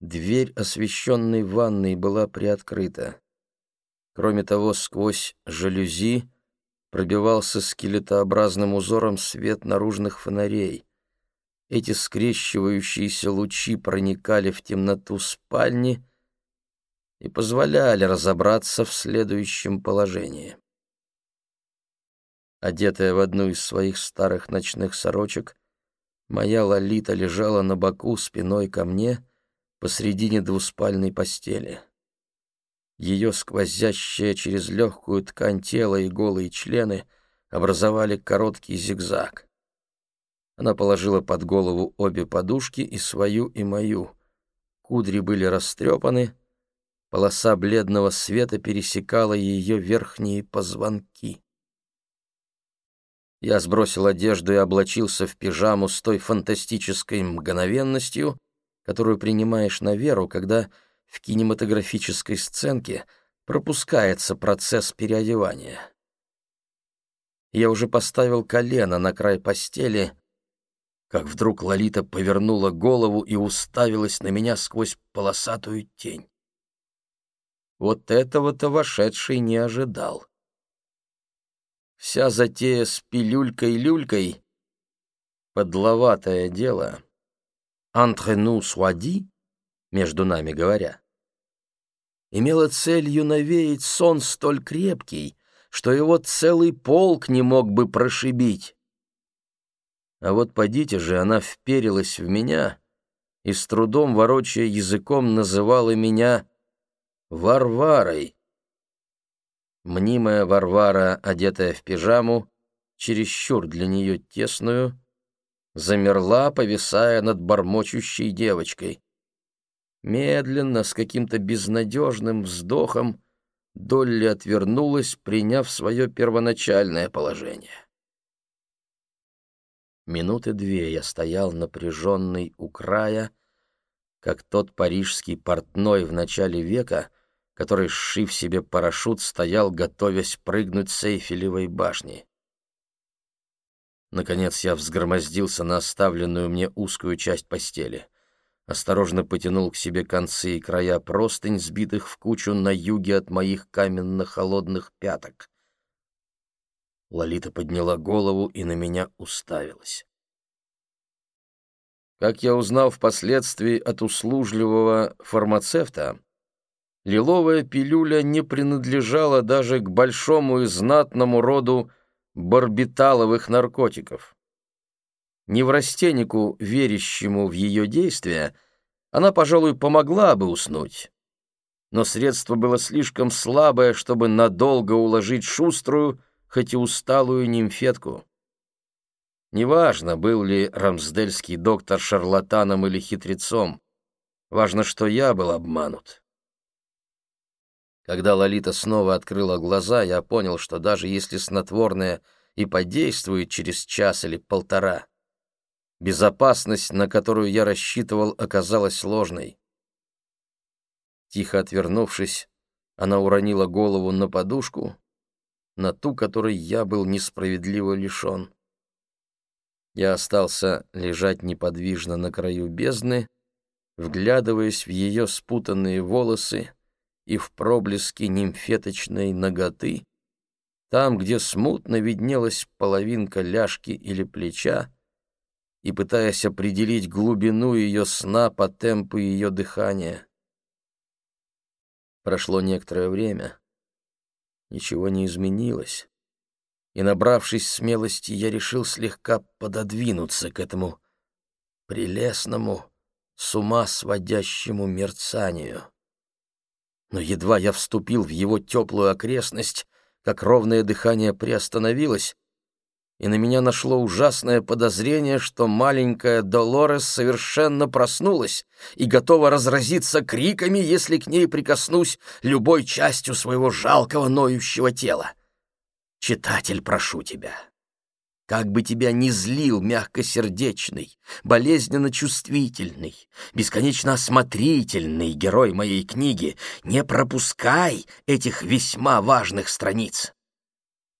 Дверь освещенной ванной была приоткрыта. Кроме того, сквозь жалюзи пробивался скелетообразным узором свет наружных фонарей. Эти скрещивающиеся лучи проникали в темноту спальни и позволяли разобраться в следующем положении. Одетая в одну из своих старых ночных сорочек, моя Лолита лежала на боку спиной ко мне посредине двуспальной постели. Ее сквозящее через легкую ткань тела и голые члены образовали короткий зигзаг. Она положила под голову обе подушки, и свою, и мою. Кудри были растрепаны, полоса бледного света пересекала ее верхние позвонки. Я сбросил одежду и облачился в пижаму с той фантастической мгновенностью, которую принимаешь на веру, когда в кинематографической сценке пропускается процесс переодевания. Я уже поставил колено на край постели, как вдруг Лолита повернула голову и уставилась на меня сквозь полосатую тень. Вот этого-то вошедший не ожидал. Вся затея с пилюлькой-люлькой — подловатое дело. «Entre nous soit между нами говоря, имела целью навеять сон столь крепкий, что его целый полк не мог бы прошибить. А вот подите же, она вперилась в меня и с трудом, ворочая языком, называла меня Варварой. Мнимая Варвара, одетая в пижаму, чересчур для нее тесную, замерла, повисая над бормочущей девочкой. Медленно, с каким-то безнадежным вздохом, Долли отвернулась, приняв свое первоначальное положение. Минуты две я стоял напряженный у края, как тот парижский портной в начале века, который, сшив себе парашют, стоял, готовясь прыгнуть с Эйфелевой башни. Наконец я взгромоздился на оставленную мне узкую часть постели. Осторожно потянул к себе концы и края простынь, сбитых в кучу на юге от моих каменно-холодных пяток. Лолита подняла голову и на меня уставилась. Как я узнал впоследствии от услужливого фармацевта, лиловая пилюля не принадлежала даже к большому и знатному роду барбиталовых наркотиков. Неврастеннику, верящему в ее действия, она, пожалуй, помогла бы уснуть. Но средство было слишком слабое, чтобы надолго уложить шуструю, хоть и усталую нимфетку. Неважно, был ли рамсдельский доктор шарлатаном или хитрецом. Важно, что я был обманут. Когда Лолита снова открыла глаза, я понял, что даже если снотворное и подействует через час или полтора, безопасность, на которую я рассчитывал, оказалась ложной. Тихо отвернувшись, она уронила голову на подушку, на ту, которой я был несправедливо лишен. Я остался лежать неподвижно на краю бездны, вглядываясь в ее спутанные волосы, и в проблески нимфеточной ноготы, там, где смутно виднелась половинка ляжки или плеча, и пытаясь определить глубину ее сна по темпу ее дыхания. Прошло некоторое время. Ничего не изменилось. И, набравшись смелости, я решил слегка пододвинуться к этому прелестному, с ума сводящему мерцанию но едва я вступил в его теплую окрестность, как ровное дыхание приостановилось, и на меня нашло ужасное подозрение, что маленькая Долорес совершенно проснулась и готова разразиться криками, если к ней прикоснусь любой частью своего жалкого ноющего тела. «Читатель, прошу тебя, как бы тебя ни злил мягкосердечный, болезненно чувствительный, бесконечно осмотрительный герой моей книги, не пропускай этих весьма важных страниц.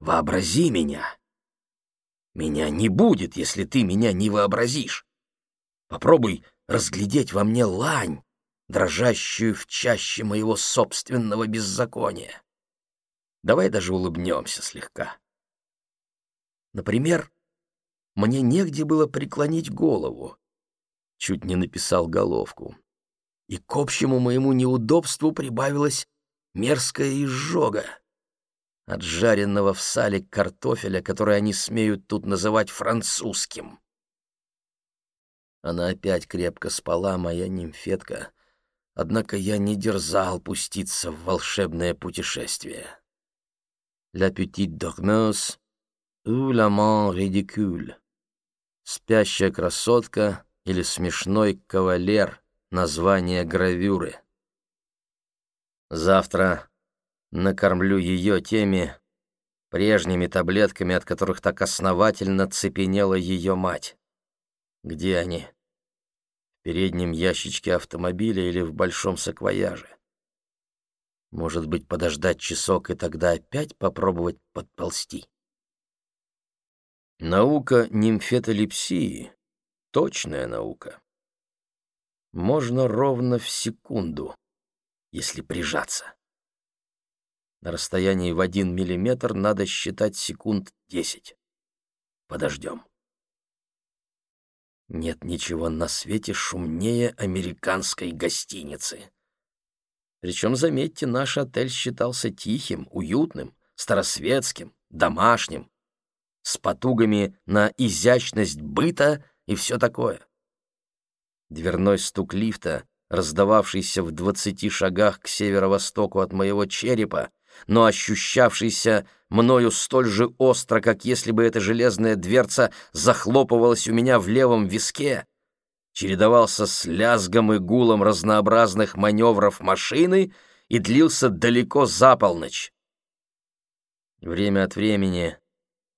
Вообрази меня. Меня не будет, если ты меня не вообразишь. Попробуй разглядеть во мне лань, дрожащую в чаще моего собственного беззакония. Давай даже улыбнемся слегка. Например, мне негде было преклонить голову. Чуть не написал головку. И к общему моему неудобству прибавилась мерзкая изжога. От жареного в сале картофеля, который они смеют тут называть французским. Она опять крепко спала, моя нимфетка, однако я не дерзал пуститься в волшебное путешествие. «La petite dormeuse l'amant ridicule» «Спящая красотка» или «Смешной кавалер» — название гравюры. Завтра накормлю ее теми прежними таблетками, от которых так основательно цепенела ее мать. Где они? В переднем ящичке автомобиля или в большом саквояже? Может быть, подождать часок и тогда опять попробовать подползти? Наука нимфетолепсии — точная наука. Можно ровно в секунду, если прижаться. На расстоянии в один миллиметр надо считать секунд десять. Подождем. Нет ничего на свете шумнее американской гостиницы. Причем, заметьте, наш отель считался тихим, уютным, старосветским, домашним, с потугами на изящность быта и все такое. Дверной стук лифта, раздававшийся в двадцати шагах к северо-востоку от моего черепа, но ощущавшийся мною столь же остро, как если бы эта железная дверца захлопывалась у меня в левом виске, чередовался с лязгом и гулом разнообразных маневров машины и длился далеко за полночь. Время от времени,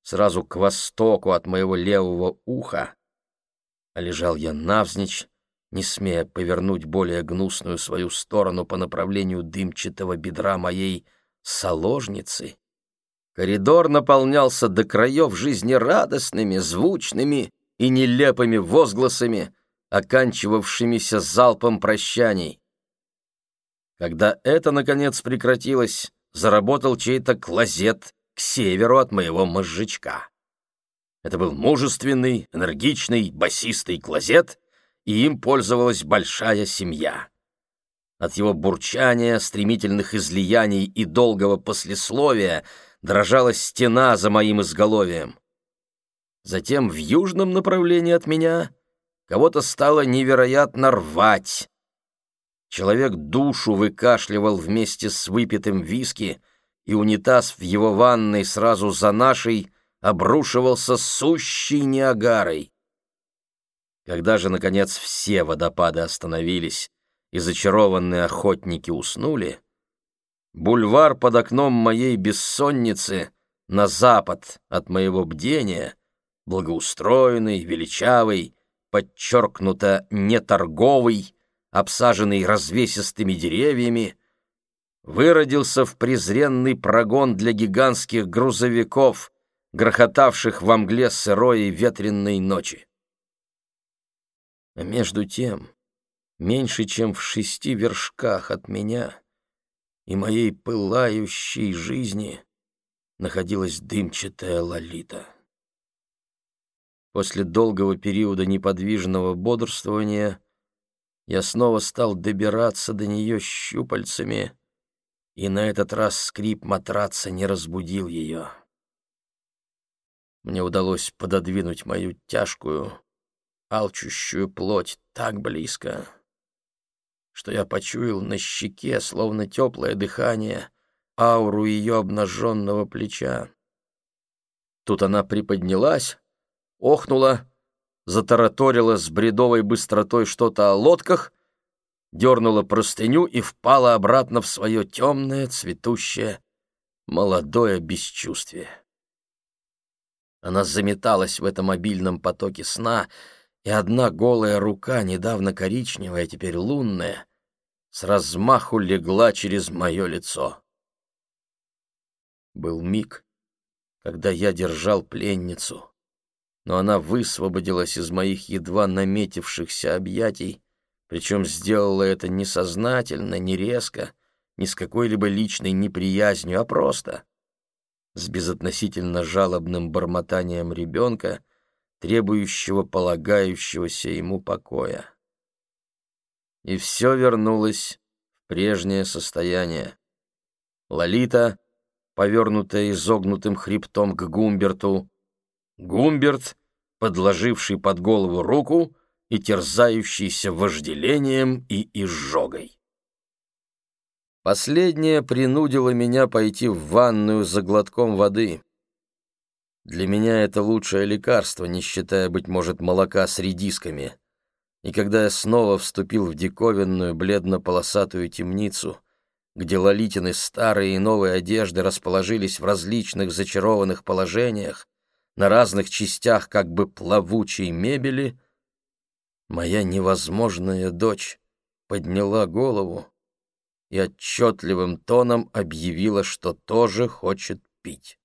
сразу к востоку от моего левого уха, а лежал я навзничь, не смея повернуть более гнусную свою сторону по направлению дымчатого бедра моей соложницы, коридор наполнялся до краев жизнерадостными, звучными и нелепыми возгласами, оканчивавшимися залпом прощаний. Когда это, наконец, прекратилось, заработал чей-то клозет к северу от моего мозжечка. Это был мужественный, энергичный, басистый клозет, и им пользовалась большая семья. От его бурчания, стремительных излияний и долгого послесловия дрожала стена за моим изголовьем. Затем в южном направлении от меня кого-то стало невероятно рвать. Человек душу выкашливал вместе с выпитым виски, и унитаз в его ванной сразу за нашей обрушивался сущей неагарой. Когда же, наконец, все водопады остановились, и зачарованные охотники уснули, бульвар под окном моей бессонницы на запад от моего бдения, благоустроенный, величавый, подчеркнуто неторговый, обсаженный развесистыми деревьями, выродился в презренный прогон для гигантских грузовиков, грохотавших во мгле сырой и ветренной ночи. А между тем меньше чем в шести вершках от меня и моей пылающей жизни находилась дымчатая лолита. После долгого периода неподвижного бодрствования я снова стал добираться до нее щупальцами, и на этот раз скрип матраца не разбудил ее. Мне удалось пододвинуть мою тяжкую, алчущую плоть так близко, что я почуял на щеке, словно теплое дыхание, ауру ее обнаженного плеча. Тут она приподнялась, охнула, затараторила с бредовой быстротой что-то о лодках, дернула простыню и впала обратно в свое темное, цветущее, молодое бесчувствие. Она заметалась в этом обильном потоке сна, и одна голая рука, недавно коричневая, теперь лунная, с размаху легла через мое лицо. Был миг, когда я держал пленницу, но она высвободилась из моих едва наметившихся объятий, причем сделала это не сознательно, не резко, не с какой-либо личной неприязнью, а просто с безотносительно жалобным бормотанием ребенка, требующего полагающегося ему покоя. И все вернулось в прежнее состояние. Лолита, повернутая изогнутым хребтом к Гумберту, Гумберт, подложивший под голову руку и терзающийся вожделением и изжогой. Последнее принудило меня пойти в ванную за глотком воды. Для меня это лучшее лекарство, не считая, быть может, молока с редисками. И когда я снова вступил в диковинную бледно-полосатую темницу, где лолитины старые и новые одежды расположились в различных зачарованных положениях, на разных частях как бы плавучей мебели, моя невозможная дочь подняла голову и отчетливым тоном объявила, что тоже хочет пить.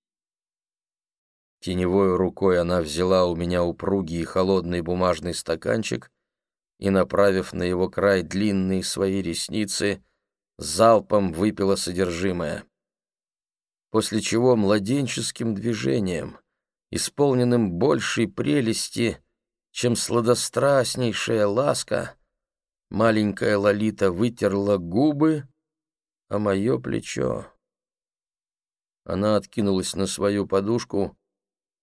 Теневой рукой она взяла у меня упругий и холодный бумажный стаканчик и, направив на его край длинные свои ресницы, залпом выпила содержимое. После чего младенческим движением, исполненным большей прелести, чем сладострастнейшая ласка, маленькая Лолита вытерла губы а мое плечо. Она откинулась на свою подушку,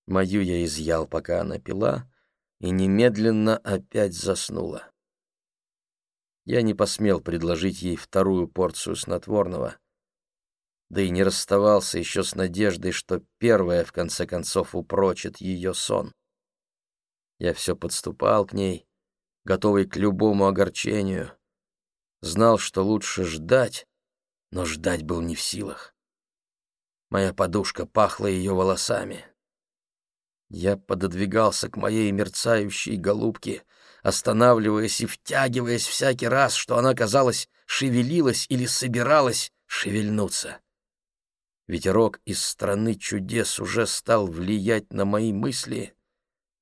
мою я изъял, пока она пила, и немедленно опять заснула. Я не посмел предложить ей вторую порцию снотворного, да и не расставался еще с надеждой, что первая, в конце концов, упрочит ее сон. Я все подступал к ней, готовый к любому огорчению, знал, что лучше ждать, но ждать был не в силах. Моя подушка пахла ее волосами. Я пододвигался к моей мерцающей голубке, останавливаясь и втягиваясь всякий раз, что она, казалось, шевелилась или собиралась шевельнуться. Ветерок из страны чудес уже стал влиять на мои мысли.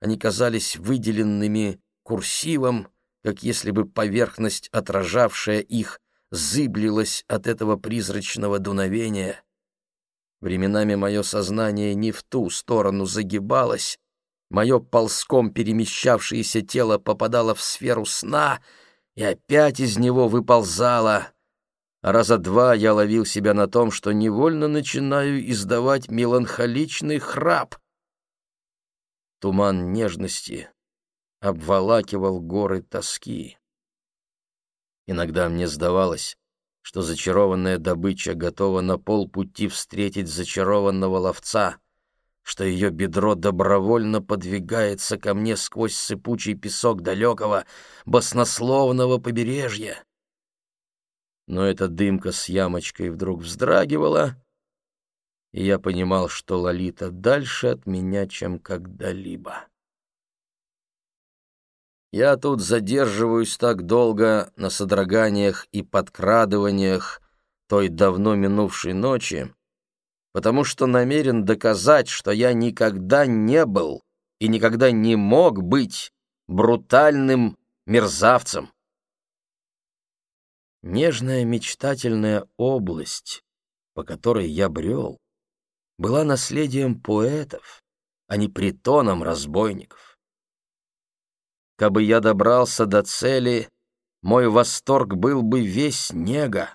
Они казались выделенными курсивом, как если бы поверхность, отражавшая их, зыблилось от этого призрачного дуновения. Временами мое сознание не в ту сторону загибалось, мое ползком перемещавшееся тело попадало в сферу сна и опять из него выползало. Раза два я ловил себя на том, что невольно начинаю издавать меланхоличный храп. Туман нежности обволакивал горы тоски. Иногда мне сдавалось, что зачарованная добыча готова на полпути встретить зачарованного ловца, что ее бедро добровольно подвигается ко мне сквозь сыпучий песок далекого, баснословного побережья. Но эта дымка с ямочкой вдруг вздрагивала, и я понимал, что Лолита дальше от меня, чем когда-либо. Я тут задерживаюсь так долго на содроганиях и подкрадываниях той давно минувшей ночи, потому что намерен доказать, что я никогда не был и никогда не мог быть брутальным мерзавцем. Нежная мечтательная область, по которой я брел, была наследием поэтов, а не притоном разбойников. Кабы я добрался до цели, мой восторг был бы весь нега.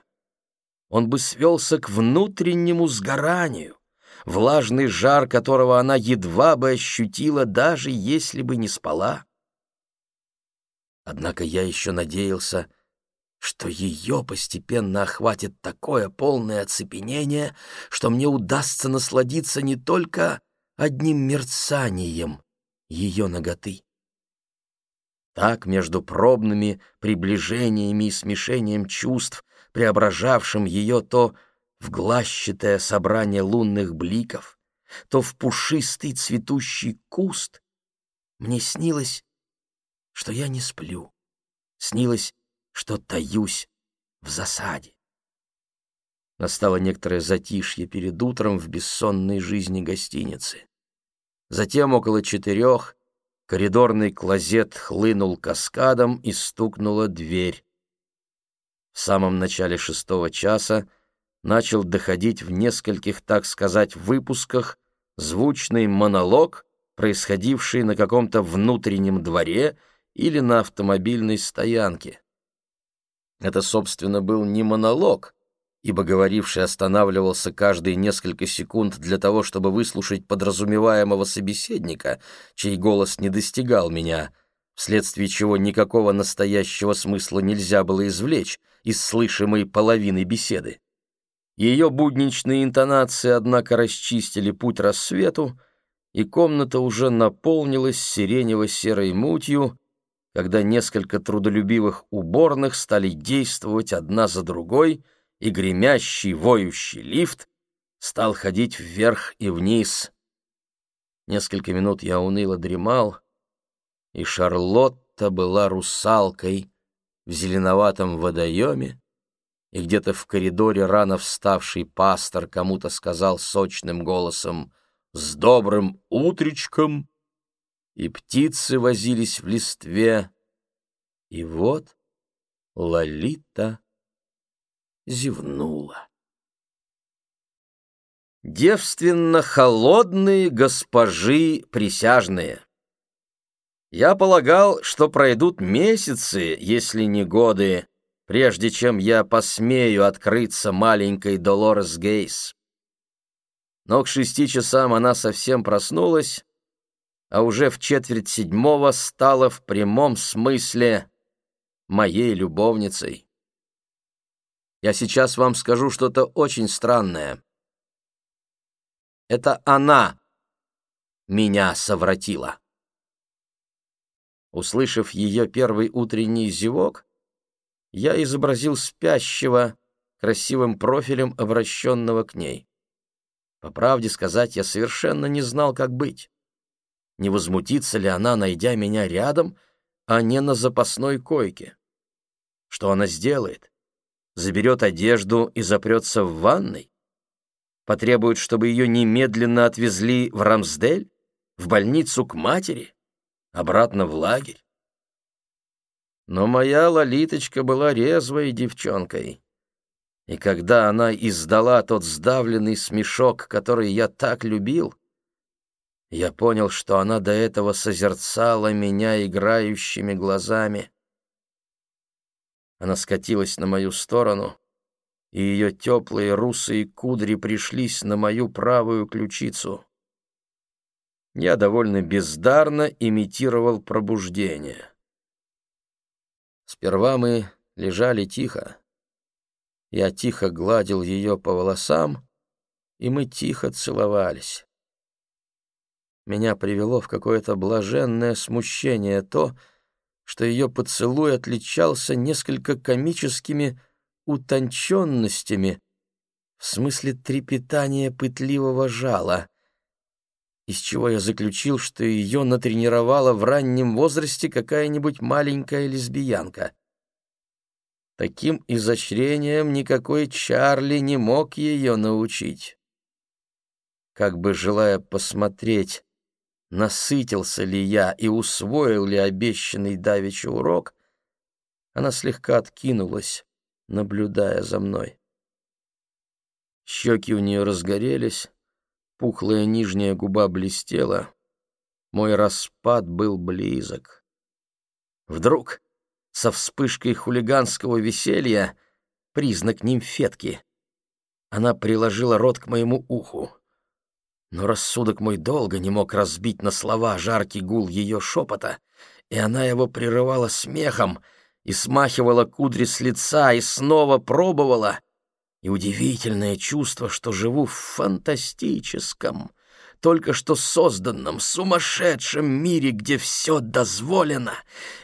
Он бы свелся к внутреннему сгоранию, влажный жар которого она едва бы ощутила, даже если бы не спала. Однако я еще надеялся, что ее постепенно охватит такое полное оцепенение, что мне удастся насладиться не только одним мерцанием ее ноготы. Так, между пробными приближениями и смешением чувств, преображавшим ее то в глащатое собрание лунных бликов, то в пушистый цветущий куст, мне снилось, что я не сплю, снилось, что таюсь в засаде. Настало некоторое затишье перед утром в бессонной жизни гостиницы. Затем около четырех коридорный клозет хлынул каскадом и стукнула дверь. В самом начале шестого часа начал доходить в нескольких, так сказать, выпусках звучный монолог, происходивший на каком-то внутреннем дворе или на автомобильной стоянке. Это, собственно, был не монолог, ибо говоривший останавливался каждые несколько секунд для того, чтобы выслушать подразумеваемого собеседника, чей голос не достигал меня, вследствие чего никакого настоящего смысла нельзя было извлечь из слышимой половины беседы. Ее будничные интонации, однако, расчистили путь рассвету, и комната уже наполнилась сиренево-серой мутью, когда несколько трудолюбивых уборных стали действовать одна за другой, и гремящий, воющий лифт стал ходить вверх и вниз. Несколько минут я уныло дремал, и Шарлотта была русалкой в зеленоватом водоеме, и где-то в коридоре рано вставший пастор кому-то сказал сочным голосом «С добрым утречком!» И птицы возились в листве, и вот Лолита зевнула. Девственно холодные госпожи присяжные. Я полагал, что пройдут месяцы, если не годы, прежде чем я посмею открыться маленькой Долорес Гейс. Но к шести часам она совсем проснулась, а уже в четверть седьмого стала в прямом смысле моей любовницей. Я сейчас вам скажу что-то очень странное. Это она меня совратила. Услышав ее первый утренний зевок, я изобразил спящего, красивым профилем, обращенного к ней. По правде сказать, я совершенно не знал, как быть. Не возмутится ли она, найдя меня рядом, а не на запасной койке? Что она сделает? Заберет одежду и запрется в ванной? Потребует, чтобы ее немедленно отвезли в Рамсдель, в больницу к матери, обратно в лагерь? Но моя Лолиточка была резвой девчонкой. И когда она издала тот сдавленный смешок, который я так любил, я понял, что она до этого созерцала меня играющими глазами. Она скатилась на мою сторону, и ее теплые русые кудри пришлись на мою правую ключицу. Я довольно бездарно имитировал пробуждение. Сперва мы лежали тихо. Я тихо гладил ее по волосам, и мы тихо целовались. Меня привело в какое-то блаженное смущение то, что ее поцелуй отличался несколько комическими утонченностями, в смысле трепетания пытливого жала, из чего я заключил, что ее натренировала в раннем возрасте какая-нибудь маленькая лесбиянка. Таким изощрением никакой Чарли не мог ее научить. Как бы желая посмотреть, насытился ли я и усвоил ли обещанный давеча урок, она слегка откинулась, наблюдая за мной. Щеки у нее разгорелись, Пухлая нижняя губа блестела. Мой распад был близок. Вдруг, со вспышкой хулиганского веселья, признак нимфетки, она приложила рот к моему уху. Но рассудок мой долго не мог разбить на слова жаркий гул ее шепота, и она его прерывала смехом и смахивала кудри с лица и снова пробовала — и удивительное чувство, что живу в фантастическом, только что созданном, сумасшедшем мире, где все дозволено,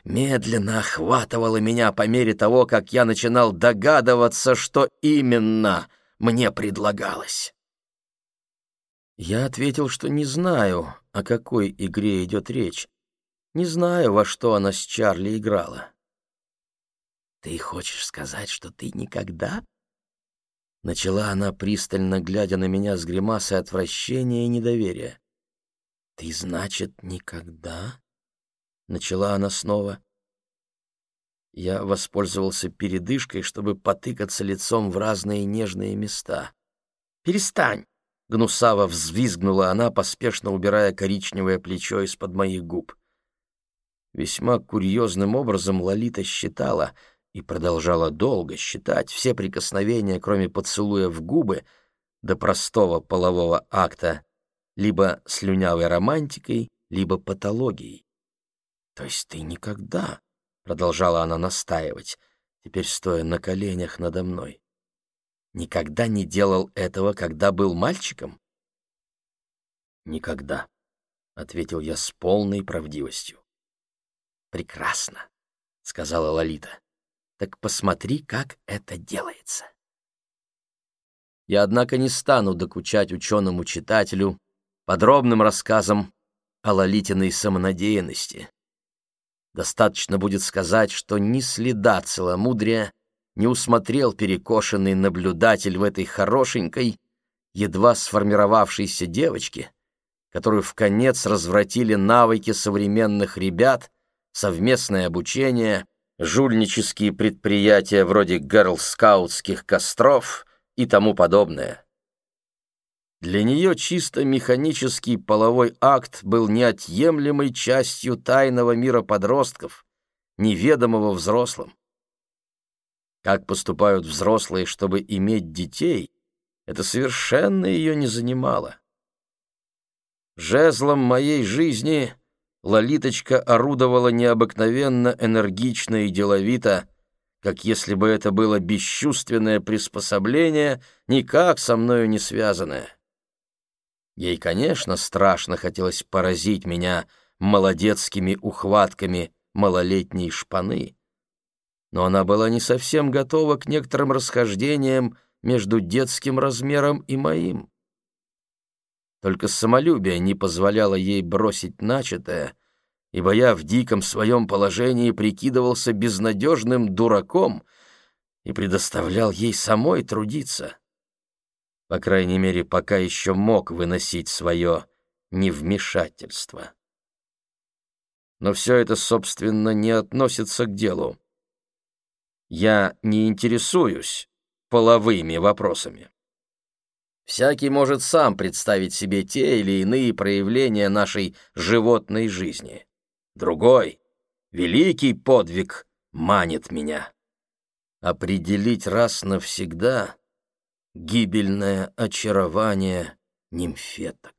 медленно охватывало меня по мере того, как я начинал догадываться, что именно мне предлагалось. Я ответил, что не знаю, о какой игре идет речь, не знаю, во что она с Чарли играла. «Ты хочешь сказать, что ты никогда Начала она, пристально глядя на меня с гримасой отвращения и недоверия. «Ты, значит, никогда — начала она снова. Я воспользовался передышкой, чтобы потыкаться лицом в разные нежные места. «Перестань!» — гнусаво взвизгнула она, поспешно убирая коричневое плечо из-под моих губ. Весьма курьезным образом Лолита считала и продолжала долго считать все прикосновения, кроме поцелуя в губы, до простого полового акта, либо слюнявой романтикой, либо патологией. То есть ты никогда, продолжала она настаивать, теперь стоя на коленях надо мной, никогда не делал этого, когда был мальчиком? Никогда, ответил я с полной правдивостью. Прекрасно, сказала Лолита. Так посмотри, как это делается. Я, однако, не стану докучать ученому читателю подробным рассказом о Лолитиной самонадеянности, Достаточно будет сказать, что ни следа целомудрия не усмотрел перекошенный наблюдатель в этой хорошенькой, едва сформировавшейся девочке, которую в конец развратили навыки современных ребят, совместное обучение, жульнические предприятия вроде герлскаутских костров и тому подобное. Для нее чисто механический половой акт был неотъемлемой частью тайного мира подростков, неведомого взрослым. Как поступают взрослые, чтобы иметь детей, это совершенно ее не занимало. Жезлом моей жизни Лолиточка орудовала необыкновенно энергично и деловито, как если бы это было бесчувственное приспособление, никак со мною не связанное. Ей, конечно, страшно хотелось поразить меня молодецкими ухватками малолетней шпаны, но она была не совсем готова к некоторым расхождениям между детским размером и моим. Только самолюбие не позволяло ей бросить начатое, ибо я в диком своем положении прикидывался безнадежным дураком и предоставлял ей самой трудиться по крайней мере, пока еще мог выносить свое невмешательство. Но все это, собственно, не относится к делу. Я не интересуюсь половыми вопросами. Всякий может сам представить себе те или иные проявления нашей животной жизни. Другой, великий подвиг, манит меня. Определить раз навсегда гибельное очарование нимфеток.